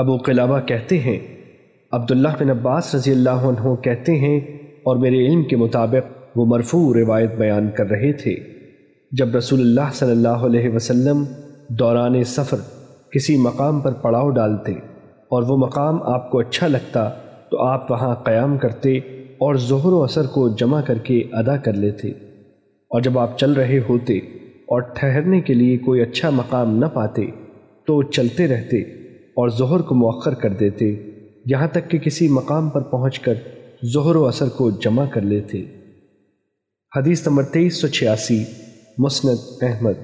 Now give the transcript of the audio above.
ابو قلابہ کہتے ہیں۔ عبداللہ بن عباس رضی اللہ عنہ کہتے ہیں اور میرے علم کے مطابق وہ مرفوع روایت بیان کر رہے تھے۔ جب رسول اللہ صلی اللہ علیہ وسلم دوران سفر کسی مقام پر پڑاؤ ڈالتے اور وہ مقام آپ کو اچھا لگتا تو آپ وہاں قیام کرتے اور ظہر و اثر کو جمع کر کے ادا کر لیتے۔ اور جب آپ چل رہے ہوتے اور ٹھہرنے کے لیے کوئی اچھا مقام نہ پاتے تو چلتے رہتے۔ اور ظہر کو مؤخر کر دیتے، یہاں تک کہ کسی مقام پر پہنچ کر ظہر و اثر کو جمع کر لیتے۔ حدیث نمبر تیئیس سو چھیاسی، مسند احمد۔